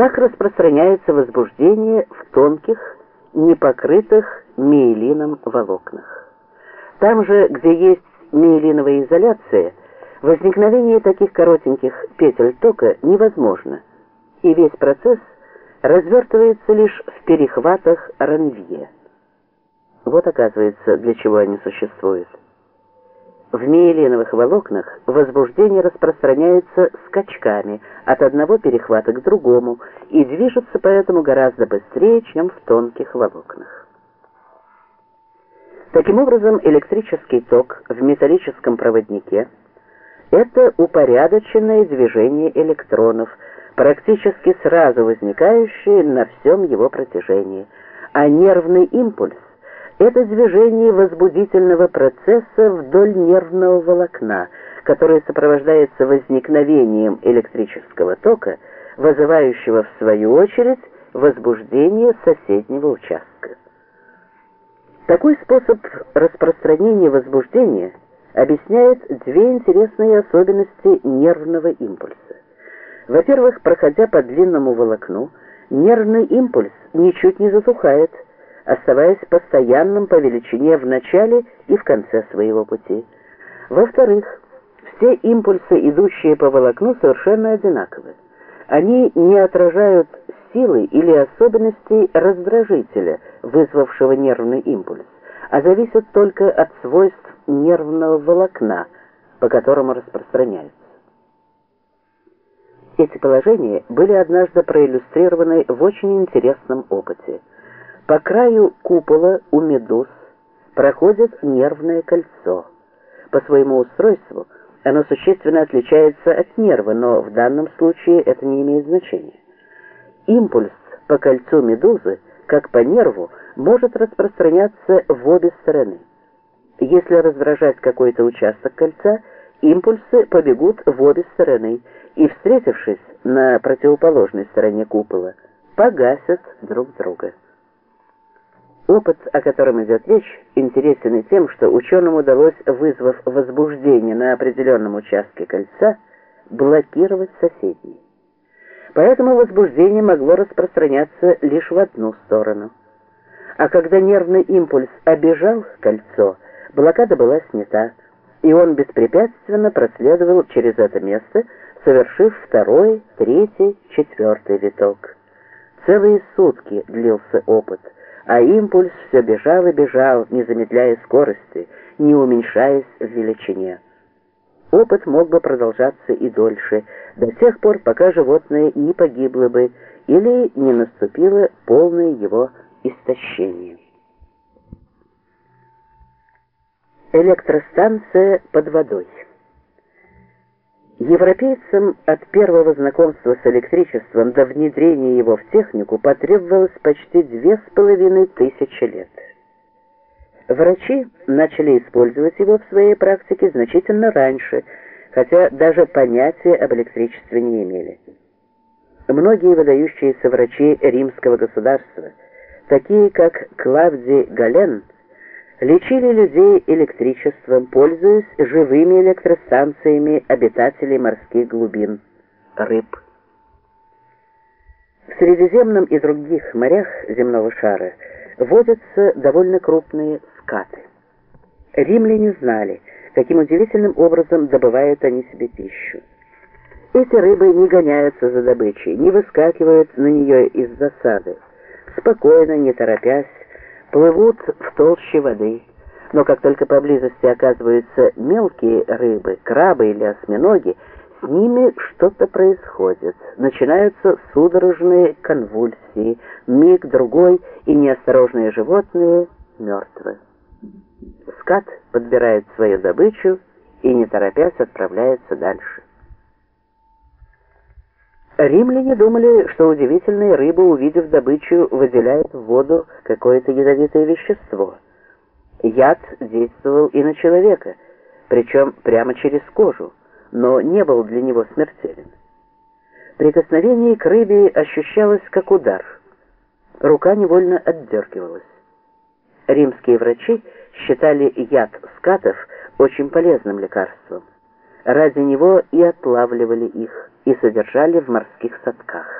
Так распространяется возбуждение в тонких, непокрытых миелином волокнах. Там же, где есть миелиновая изоляция, возникновение таких коротеньких петель тока невозможно, и весь процесс развертывается лишь в перехватах ранвье. Вот оказывается, для чего они существуют. В миелиновых волокнах возбуждение распространяется скачками от одного перехвата к другому и движется поэтому гораздо быстрее, чем в тонких волокнах. Таким образом, электрический ток в металлическом проводнике – это упорядоченное движение электронов, практически сразу возникающее на всем его протяжении, а нервный импульс это движение возбудительного процесса вдоль нервного волокна, которое сопровождается возникновением электрического тока, вызывающего в свою очередь возбуждение соседнего участка. Такой способ распространения возбуждения объясняет две интересные особенности нервного импульса. Во-первых, проходя по длинному волокну, нервный импульс ничуть не затухает, оставаясь постоянным по величине в начале и в конце своего пути. Во-вторых, все импульсы, идущие по волокну, совершенно одинаковы. Они не отражают силы или особенностей раздражителя, вызвавшего нервный импульс, а зависят только от свойств нервного волокна, по которому распространяются. Эти положения были однажды проиллюстрированы в очень интересном опыте. По краю купола у медуз проходит нервное кольцо. По своему устройству оно существенно отличается от нерва, но в данном случае это не имеет значения. Импульс по кольцу медузы, как по нерву, может распространяться в обе стороны. Если раздражать какой-то участок кольца, импульсы побегут в обе стороны и, встретившись на противоположной стороне купола, погасят друг друга. Опыт, о котором идет речь, интересен и тем, что ученым удалось, вызвав возбуждение на определенном участке кольца, блокировать соседний. Поэтому возбуждение могло распространяться лишь в одну сторону. А когда нервный импульс обижал кольцо, блокада была снята, и он беспрепятственно проследовал через это место, совершив второй, третий, четвертый виток. Целые сутки длился опыт – а импульс все бежал и бежал, не замедляя скорости, не уменьшаясь в величине. Опыт мог бы продолжаться и дольше, до тех пор, пока животное не погибло бы или не наступило полное его истощение. Электростанция под водой Европейцам от первого знакомства с электричеством до внедрения его в технику потребовалось почти две с половиной тысячи лет. Врачи начали использовать его в своей практике значительно раньше, хотя даже понятия об электричестве не имели. Многие выдающиеся врачи римского государства, такие как Клавдий Гален, лечили людей электричеством, пользуясь живыми электростанциями обитателей морских глубин, рыб. В Средиземном и других морях земного шара водятся довольно крупные скаты. Римляне знали, каким удивительным образом добывают они себе пищу. Эти рыбы не гоняются за добычей, не выскакивают на нее из засады. Спокойно, не торопясь, плывут в толще воды. Но как только поблизости оказываются мелкие рыбы, крабы или осьминоги, с ними что-то происходит. Начинаются судорожные конвульсии, миг другой, и неосторожные животные мертвы. Скат подбирает свою добычу и, не торопясь, отправляется дальше. Римляне думали, что удивительные рыбы, увидев добычу, выделяют в воду какое-то ядовитое вещество. Яд действовал и на человека, причем прямо через кожу, но не был для него смертелен. Прикосновение к рыбе ощущалось как удар. Рука невольно отдергивалась. Римские врачи считали яд скатов очень полезным лекарством. Ради него и отлавливали их и содержали в морских садках.